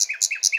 skip, skip, skip.